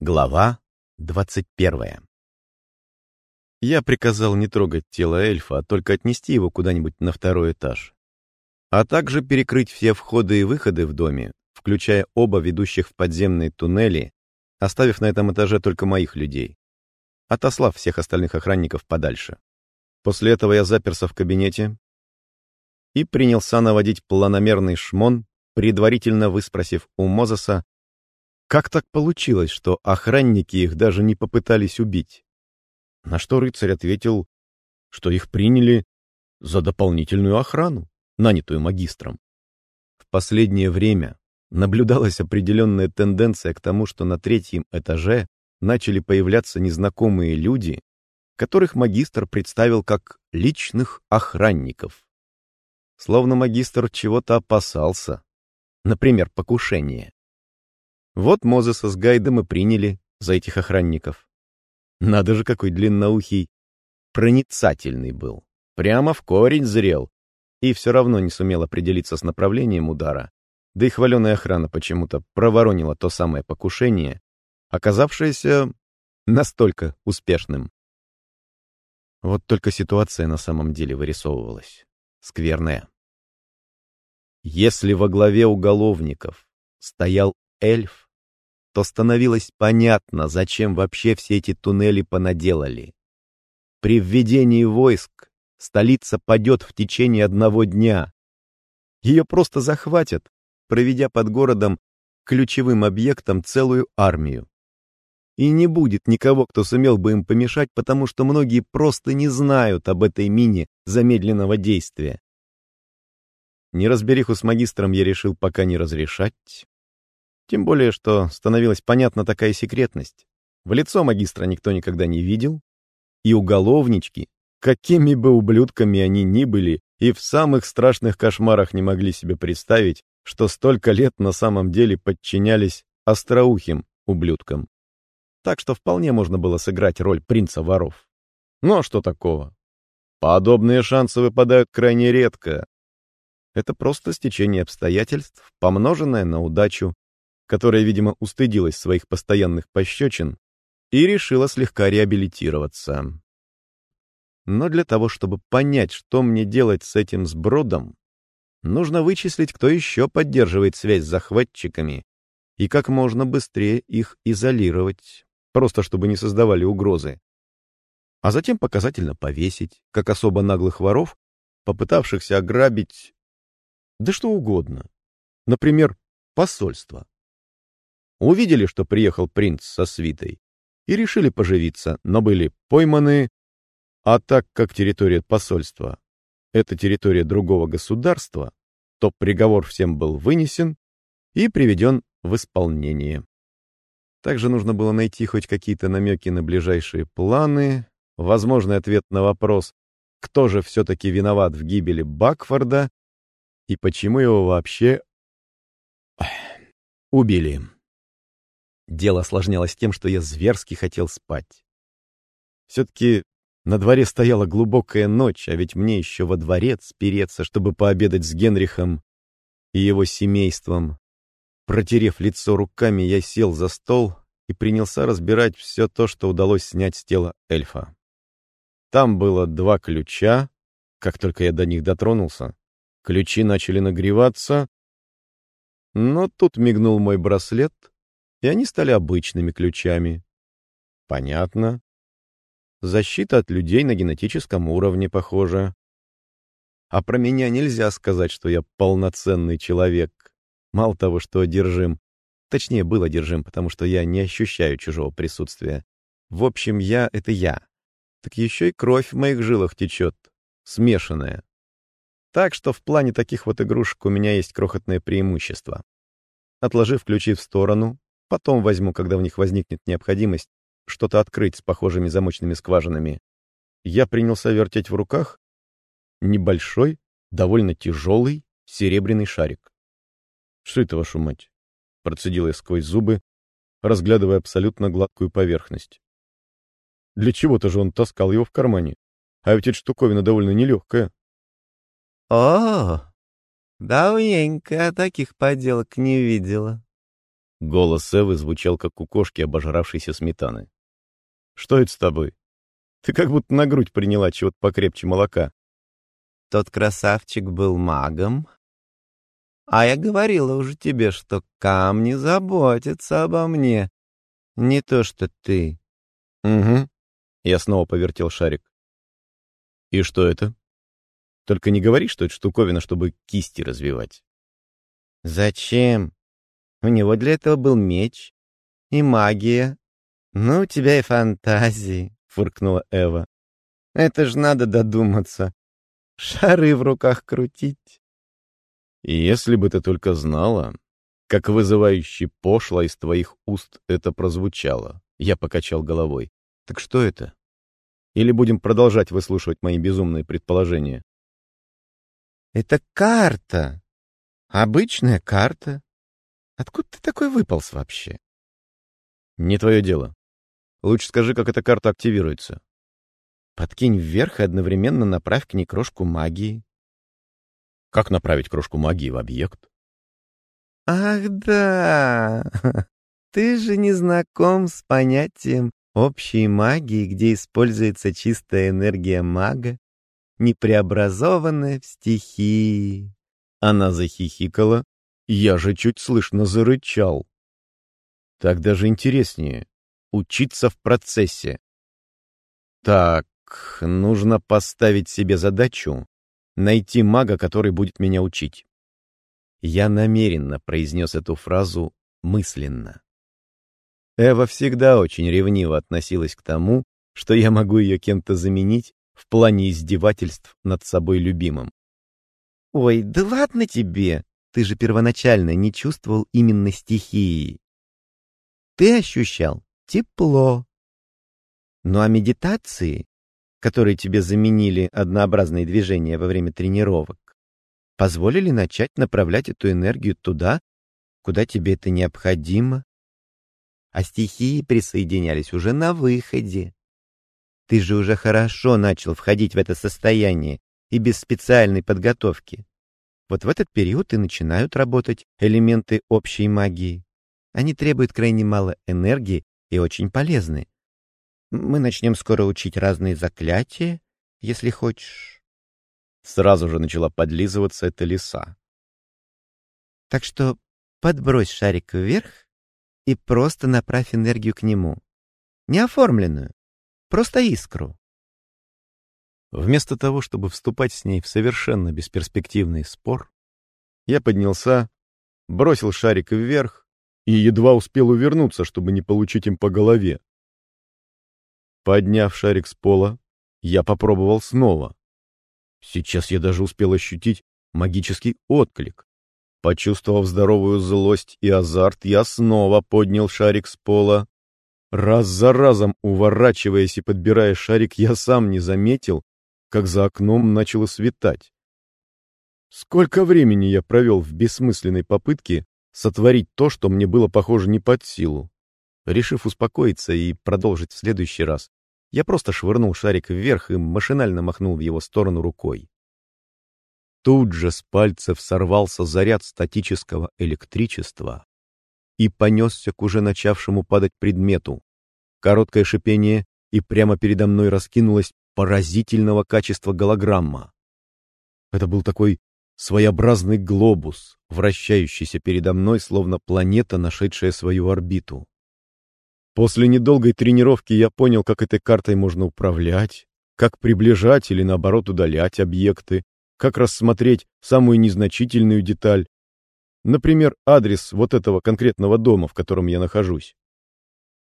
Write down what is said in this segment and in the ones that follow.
Глава двадцать первая Я приказал не трогать тело эльфа, а только отнести его куда-нибудь на второй этаж. А также перекрыть все входы и выходы в доме, включая оба ведущих в подземные туннели, оставив на этом этаже только моих людей, отослав всех остальных охранников подальше. После этого я заперся в кабинете и принялся наводить планомерный шмон, предварительно выспросив у Мозеса, как так получилось, что охранники их даже не попытались убить? На что рыцарь ответил, что их приняли за дополнительную охрану, нанятую магистром. В последнее время наблюдалась определенная тенденция к тому, что на третьем этаже начали появляться незнакомые люди, которых магистр представил как личных охранников. Словно магистр чего-то опасался, например, покушения. Вот Мозеса с Гайдом и приняли за этих охранников. Надо же, какой длинноухий проницательный был. Прямо в корень зрел. И все равно не сумел определиться с направлением удара. Да и хваленая охрана почему-то проворонила то самое покушение, оказавшееся настолько успешным. Вот только ситуация на самом деле вырисовывалась. Скверная. Если во главе уголовников стоял эльф, то становилось понятно, зачем вообще все эти туннели понаделали. При введении войск столица падет в течение одного дня. Ее просто захватят, проведя под городом ключевым объектом целую армию. И не будет никого, кто сумел бы им помешать, потому что многие просто не знают об этой мине замедленного действия. Неразбериху с магистром я решил пока не разрешать, тем более, что становилась понятна такая секретность. В лицо магистра никто никогда не видел, и уголовнички, какими бы ублюдками они ни были, и в самых страшных кошмарах не могли себе представить, что столько лет на самом деле подчинялись остроухим ублюдкам. Так что вполне можно было сыграть роль принца воров. А что такого? Подобные шансы выпадают крайне редко. Это просто стечение обстоятельств, помноженное на удачу которая, видимо, устыдилась своих постоянных пощечин и решила слегка реабилитироваться. Но для того, чтобы понять, что мне делать с этим сбродом, нужно вычислить, кто еще поддерживает связь с захватчиками, и как можно быстрее их изолировать, просто чтобы не создавали угрозы. А затем показательно повесить, как особо наглых воров, попытавшихся ограбить да что угодно. Например, посольство. Увидели, что приехал принц со свитой, и решили поживиться, но были пойманы, а так как территория посольства — это территория другого государства, то приговор всем был вынесен и приведен в исполнение. Также нужно было найти хоть какие-то намеки на ближайшие планы, возможный ответ на вопрос, кто же все-таки виноват в гибели Бакфорда и почему его вообще убили. Дело осложнялось тем, что я зверски хотел спать. Все-таки на дворе стояла глубокая ночь, а ведь мне еще во дворец переться, чтобы пообедать с Генрихом и его семейством. Протерев лицо руками, я сел за стол и принялся разбирать все то, что удалось снять с тела эльфа. Там было два ключа. Как только я до них дотронулся, ключи начали нагреваться. Но тут мигнул мой браслет — и они стали обычными ключами. Понятно. Защита от людей на генетическом уровне, похоже. А про меня нельзя сказать, что я полноценный человек. Мало того, что одержим. Точнее, был одержим, потому что я не ощущаю чужого присутствия. В общем, я — это я. Так еще и кровь в моих жилах течет, смешанная. Так что в плане таких вот игрушек у меня есть крохотное преимущество. Отложив ключи в сторону, Потом возьму, когда в них возникнет необходимость что-то открыть с похожими замочными скважинами. Я принялся вертеть в руках небольшой, довольно тяжелый серебряный шарик. «Что это, вашу мать?» — процедил я сквозь зубы, разглядывая абсолютно гладкую поверхность. Для чего-то же он таскал его в кармане. А ведь эта штуковина довольно нелегкая. «О, давненько таких поделок не видела», Голос Эвы звучал, как у кошки, обожравшейся сметаны. «Что это с тобой? Ты как будто на грудь приняла чего-то покрепче молока». «Тот красавчик был магом. А я говорила уже тебе, что камни заботятся обо мне. Не то что ты». «Угу». Я снова повертел шарик. «И что это? Только не говори, что это штуковина, чтобы кисти развивать». «Зачем? У него для этого был меч и магия. Ну, у тебя и фантазии», — фыркнула Эва. «Это ж надо додуматься. Шары в руках крутить». И если бы ты только знала, как вызывающе пошло из твоих уст это прозвучало, я покачал головой. Так что это? Или будем продолжать выслушивать мои безумные предположения? Это карта. Обычная карта. Откуда ты такой выполз вообще? Не твое дело. Лучше скажи, как эта карта активируется. Подкинь вверх и одновременно направь к ней крошку магии. Как направить крошку магии в объект? Ах да! Ты же не знаком с понятием общей магии, где используется чистая энергия мага, не преобразованная в стихии. Она захихикала, я же чуть слышно зарычал. Так даже интереснее. Учиться в процессе. Так, нужно поставить себе задачу найти мага, который будет меня учить. Я намеренно произнес эту фразу мысленно. Эва всегда очень ревниво относилась к тому, что я могу ее кем-то заменить в плане издевательств над собой любимым. «Ой, да ладно тебе! Ты же первоначально не чувствовал именно стихии. Ты ощущал тепло. Ну а медитации, которые тебе заменили однообразные движения во время тренировок, позволили начать направлять эту энергию туда, куда тебе это необходимо. А стихии присоединялись уже на выходе. Ты же уже хорошо начал входить в это состояние и без специальной подготовки. Вот в этот период и начинают работать элементы общей магии. Они требуют крайне мало энергии и очень полезны. Мы начнем скоро учить разные заклятия, если хочешь. Сразу же начала подлизываться эта лиса. Так что подбрось шарик вверх и просто направь энергию к нему. Не оформленную, просто искру. Вместо того, чтобы вступать с ней в совершенно бесперспективный спор, я поднялся, бросил шарик вверх и едва успел увернуться, чтобы не получить им по голове. Подняв шарик с пола, я попробовал снова. Сейчас я даже успел ощутить магический отклик. Почувствовав здоровую злость и азарт, я снова поднял шарик с пола. Раз за разом, уворачиваясь и подбирая шарик, я сам не заметил, как за окном начало светать. Сколько времени я провел в бессмысленной попытке сотворить то, что мне было похоже не под силу. Решив успокоиться и продолжить в следующий раз, я просто швырнул шарик вверх и машинально махнул в его сторону рукой. Тут же с пальцев сорвался заряд статического электричества и понесся к уже начавшему падать предмету. Короткое шипение, и прямо передо мной раскинулась поразительного качества голограмма. Это был такой своеобразный глобус, вращающийся передо мной, словно планета, нашедшая свою орбиту. После недолгой тренировки я понял, как этой картой можно управлять, как приближать или, наоборот, удалять объекты, как рассмотреть самую незначительную деталь, например, адрес вот этого конкретного дома, в котором я нахожусь.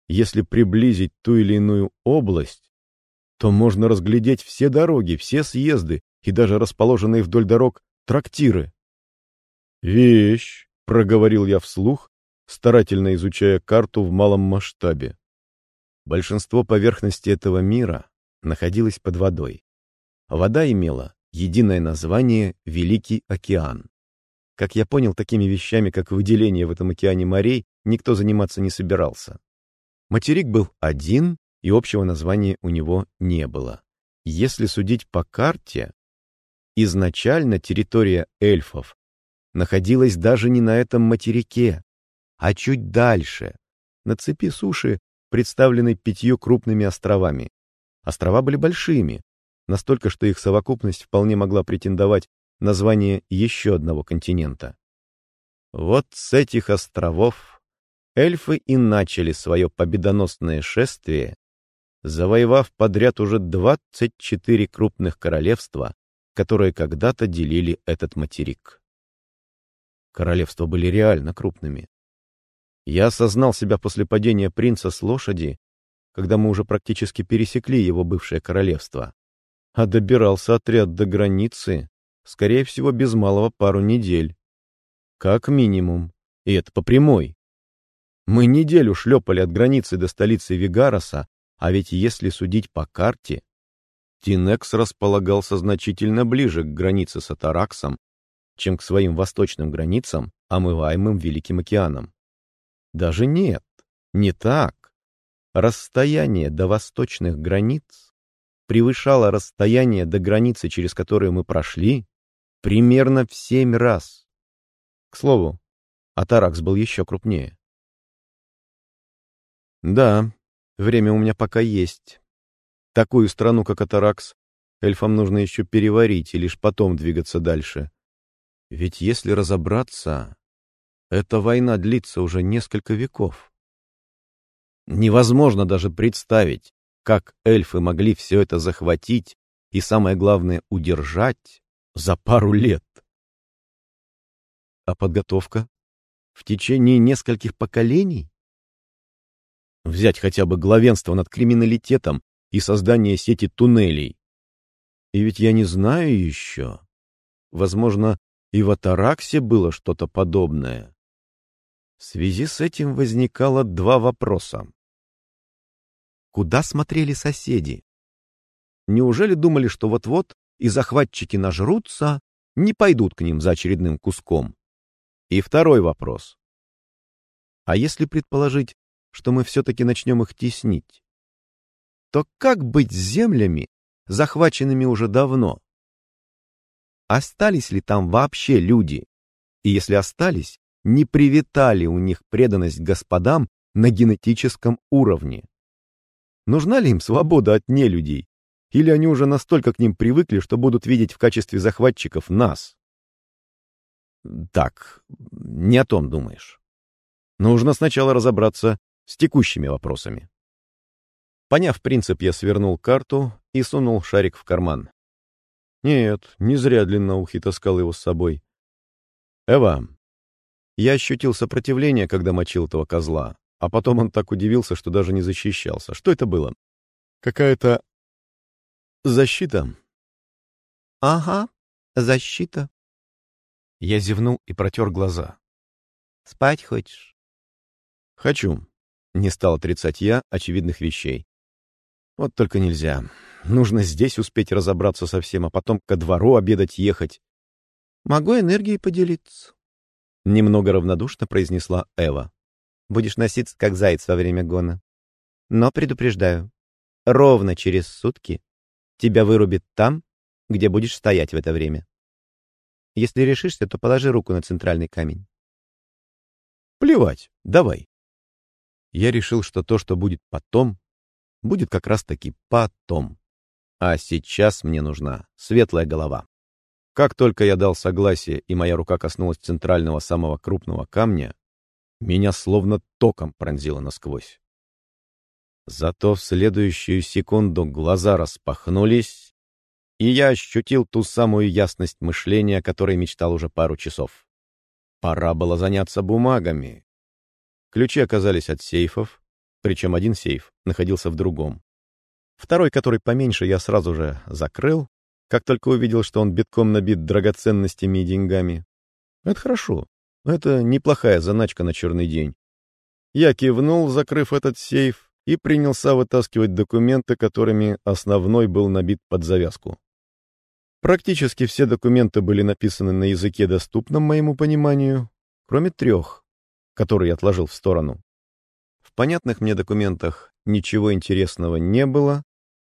Если приблизить ту или иную область, то можно разглядеть все дороги, все съезды и даже расположенные вдоль дорог трактиры. «Вещь», — проговорил я вслух, старательно изучая карту в малом масштабе. Большинство поверхности этого мира находилось под водой. Вода имела единое название «Великий океан». Как я понял, такими вещами, как выделение в этом океане морей, никто заниматься не собирался. Материк был один, и общего названия у него не было. Если судить по карте, изначально территория эльфов находилась даже не на этом материке, а чуть дальше, на цепи суши, представленной пятью крупными островами. Острова были большими, настолько, что их совокупность вполне могла претендовать на звание еще одного континента. Вот с этих островов эльфы и начали свое победоносное шествие, завоевав подряд уже 24 крупных королевства, которые когда-то делили этот материк. Королевства были реально крупными. Я осознал себя после падения принца с лошади, когда мы уже практически пересекли его бывшее королевство. А добирался отряд до границы, скорее всего, без малого пару недель. Как минимум. И это по прямой. Мы неделю шлепали от границы до столицы Вигароса, а ведь если судить по карте, Тинекс располагался значительно ближе к границе с Атараксом, чем к своим восточным границам, омываемым Великим океаном. Даже нет, не так. Расстояние до восточных границ превышало расстояние до границы, через которую мы прошли, примерно в семь раз. К слову, Атаракс был еще крупнее. Да, время у меня пока есть. Такую страну, как Атаракс, эльфам нужно еще переварить и лишь потом двигаться дальше. Ведь если разобраться, эта война длится уже несколько веков. Невозможно даже представить, как эльфы могли все это захватить и, самое главное, удержать за пару лет. А подготовка? В течение нескольких поколений? Взять хотя бы главенство над криминалитетом и создание сети туннелей. И ведь я не знаю еще. Возможно, и в Атараксе было что-то подобное. В связи с этим возникало два вопроса. Куда смотрели соседи? Неужели думали, что вот-вот и захватчики нажрутся, не пойдут к ним за очередным куском? И второй вопрос. А если предположить, что мы все-таки начнем их теснить, то как быть с землями, захваченными уже давно? Остались ли там вообще люди? И если остались, не привитали у них преданность господам на генетическом уровне? Нужна ли им свобода от нелюдей? Или они уже настолько к ним привыкли, что будут видеть в качестве захватчиков нас? Так, не о том думаешь. Нужно сначала разобраться с текущими вопросами. Поняв принцип, я свернул карту и сунул шарик в карман. Нет, не зря длинноухий таскал его с собой. Эва, я ощутил сопротивление, когда мочил этого козла, а потом он так удивился, что даже не защищался. Что это было? Какая-то защита? Ага, защита. Я зевнул и протер глаза. Спать хочешь? Хочу. Не стал отрицать я очевидных вещей. Вот только нельзя. Нужно здесь успеть разобраться со всем, а потом ко двору обедать ехать. Могу энергией поделиться. Немного равнодушно произнесла Эва. Будешь носиться, как заяц во время гона. Но предупреждаю, ровно через сутки тебя вырубит там, где будешь стоять в это время. Если решишься, то положи руку на центральный камень. Плевать, давай. Я решил, что то, что будет потом, будет как раз-таки потом. А сейчас мне нужна светлая голова. Как только я дал согласие, и моя рука коснулась центрального самого крупного камня, меня словно током пронзило насквозь. Зато в следующую секунду глаза распахнулись, и я ощутил ту самую ясность мышления, о которой мечтал уже пару часов. Пора было заняться бумагами. Ключи оказались от сейфов, причем один сейф находился в другом. Второй, который поменьше, я сразу же закрыл, как только увидел, что он битком набит драгоценностями и деньгами. Это хорошо. Это неплохая заначка на черный день. Я кивнул, закрыв этот сейф, и принялся вытаскивать документы, которыми основной был набит под завязку. Практически все документы были написаны на языке, доступном моему пониманию, кроме трех, которые я отложил в сторону. В понятных мне документах ничего интересного не было.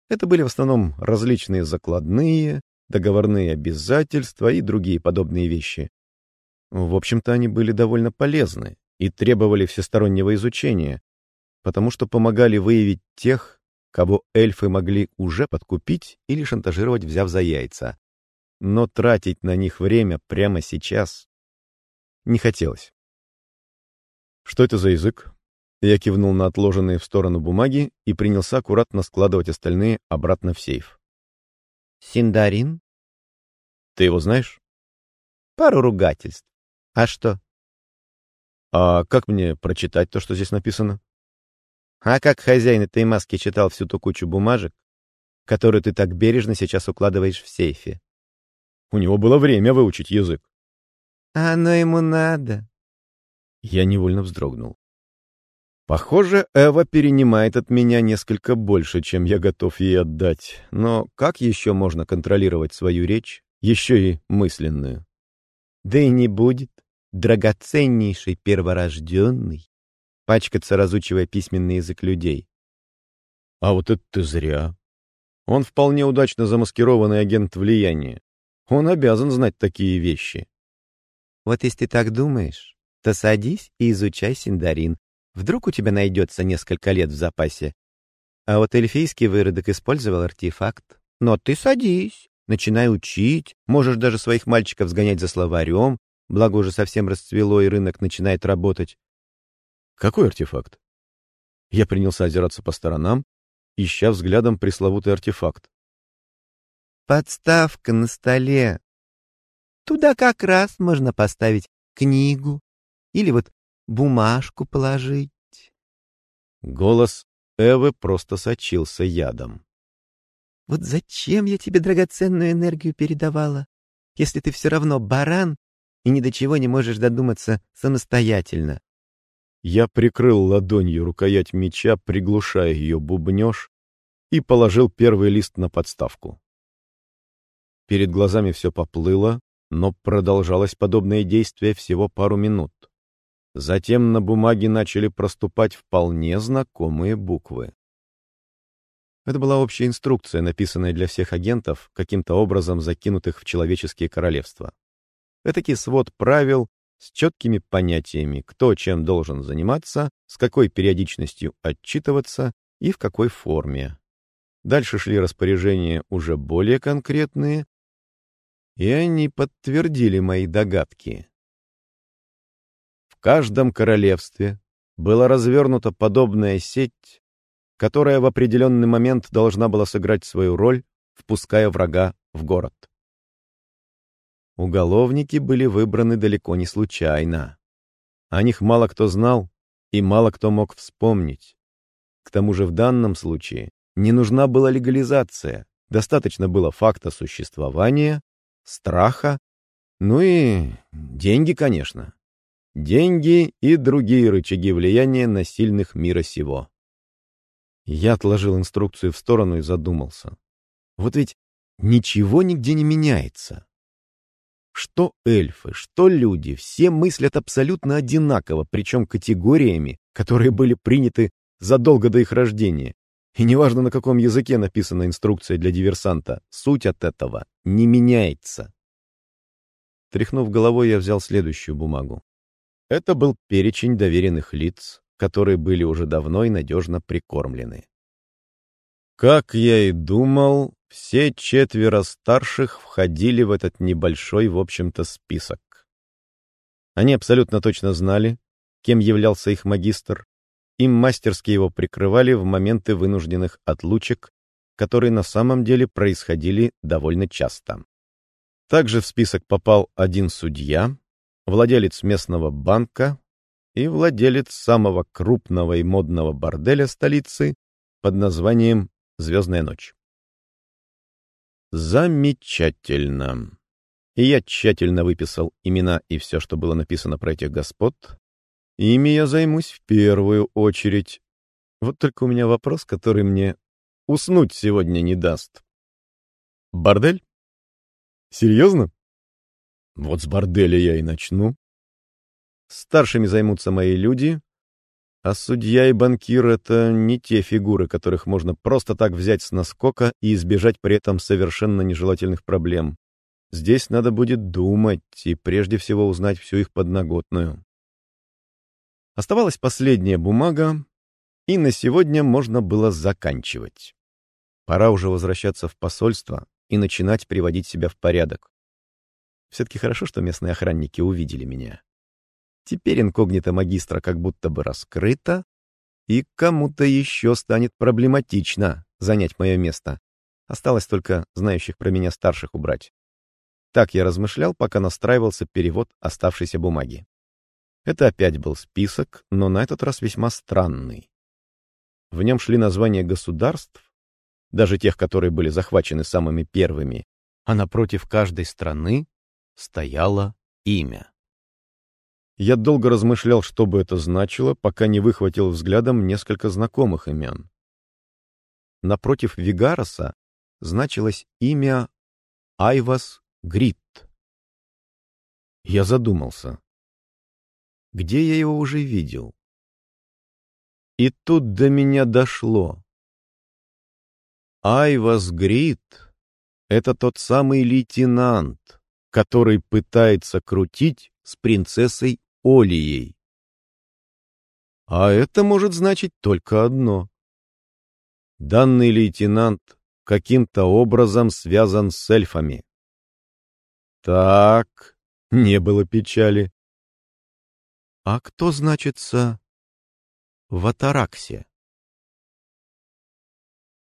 Это были в основном различные закладные, договорные обязательства и другие подобные вещи. В общем-то, они были довольно полезны, и требовали всестороннего изучения, потому что помогали выявить тех, кого эльфы могли уже подкупить или шантажировать, взяв за яйца. Но тратить на них время прямо сейчас не хотелось. «Что это за язык?» Я кивнул на отложенные в сторону бумаги и принялся аккуратно складывать остальные обратно в сейф. «Синдарин?» «Ты его знаешь?» «Пару ругательств. А что?» «А как мне прочитать то, что здесь написано?» «А как хозяин этой маски читал всю ту кучу бумажек, которую ты так бережно сейчас укладываешь в сейфе?» «У него было время выучить язык». «А оно ему надо». Я невольно вздрогнул. Похоже, Эва перенимает от меня несколько больше, чем я готов ей отдать. Но как еще можно контролировать свою речь, еще и мысленную? Да и не будет драгоценнейший перворожденный, пачкаться, разучивая письменный язык людей. А вот это ты зря. Он вполне удачно замаскированный агент влияния. Он обязан знать такие вещи. Вот если ты так думаешь, то садись и изучай Синдарин. Вдруг у тебя найдется несколько лет в запасе. А вот эльфийский выродок использовал артефакт. Но ты садись, начинай учить, можешь даже своих мальчиков сгонять за словарем, Благо уже совсем расцвело, и рынок начинает работать. Какой артефакт? Я принялся озираться по сторонам, ища взглядом пресловутый артефакт. Подставка на столе. Туда как раз можно поставить книгу или вот бумажку положить. Голос Эвы просто сочился ядом. Вот зачем я тебе драгоценную энергию передавала, если ты все равно баран и ни до чего не можешь додуматься самостоятельно. Я прикрыл ладонью рукоять меча, приглушая ее бубнеж, и положил первый лист на подставку. Перед глазами все поплыло, но продолжалось подобное действие всего пару минут. Затем на бумаге начали проступать вполне знакомые буквы. Это была общая инструкция, написанная для всех агентов, каким-то образом закинутых в человеческие королевства. Этакий свод правил с четкими понятиями, кто чем должен заниматься, с какой периодичностью отчитываться и в какой форме. Дальше шли распоряжения уже более конкретные, и они подтвердили мои догадки. Каждом королевстве была развернута подобная сеть, которая в определенный момент должна была сыграть свою роль, впуская врага в город. Уголовники были выбраны далеко не случайно. О них мало кто знал и мало кто мог вспомнить. К тому же в данном случае не нужна была легализация, достаточно было факта существования, страха, ну и деньги, конечно. Деньги и другие рычаги влияния на сильных мира сего. Я отложил инструкцию в сторону и задумался. Вот ведь ничего нигде не меняется. Что эльфы, что люди, все мыслят абсолютно одинаково, причем категориями, которые были приняты задолго до их рождения. И неважно, на каком языке написана инструкция для диверсанта, суть от этого не меняется. Тряхнув головой, я взял следующую бумагу. Это был перечень доверенных лиц, которые были уже давно и надежно прикормлены. Как я и думал, все четверо старших входили в этот небольшой, в общем-то, список. Они абсолютно точно знали, кем являлся их магистр, им мастерски его прикрывали в моменты вынужденных отлучек, которые на самом деле происходили довольно часто. Также в список попал один судья, владелец местного банка и владелец самого крупного и модного борделя столицы под названием «Звездная ночь». Замечательно. И я тщательно выписал имена и все, что было написано про этих господ. Ими я займусь в первую очередь. Вот только у меня вопрос, который мне уснуть сегодня не даст. Бордель? Серьезно? Вот с борделя я и начну. Старшими займутся мои люди, а судья и банкир — это не те фигуры, которых можно просто так взять с наскока и избежать при этом совершенно нежелательных проблем. Здесь надо будет думать и прежде всего узнать всю их подноготную. Оставалась последняя бумага, и на сегодня можно было заканчивать. Пора уже возвращаться в посольство и начинать приводить себя в порядок. Все-таки хорошо, что местные охранники увидели меня. Теперь инкогнито магистра как будто бы раскрыто, и кому-то еще станет проблематично занять мое место. Осталось только знающих про меня старших убрать. Так я размышлял, пока настраивался перевод оставшейся бумаги. Это опять был список, но на этот раз весьма странный. В нем шли названия государств, даже тех, которые были захвачены самыми первыми, а напротив каждой страны стояло имя. Я долго размышлял, что бы это значило, пока не выхватил взглядом несколько знакомых имен. Напротив Вигароса значилось имя Айвас Грит. Я задумался. Где я его уже видел? И тут до меня дошло. Айвас Грит — это тот самый лейтенант, который пытается крутить с принцессой Олией. А это может значить только одно. Данный лейтенант каким-то образом связан с эльфами. Так, не было печали. А кто значится в Атараксе?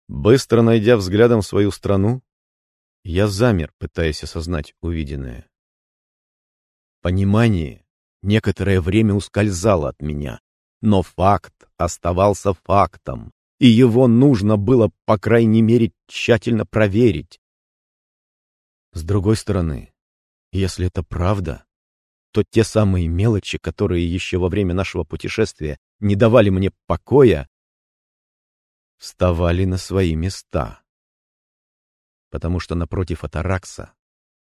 Быстро найдя взглядом свою страну, я замер, пытаясь осознать увиденное. Понимание некоторое время ускользало от меня, но факт оставался фактом, и его нужно было, по крайней мере, тщательно проверить. С другой стороны, если это правда, то те самые мелочи, которые еще во время нашего путешествия не давали мне покоя, вставали на свои места. Потому что напротив Атаракса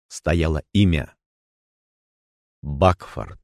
стояло имя Бакфорд.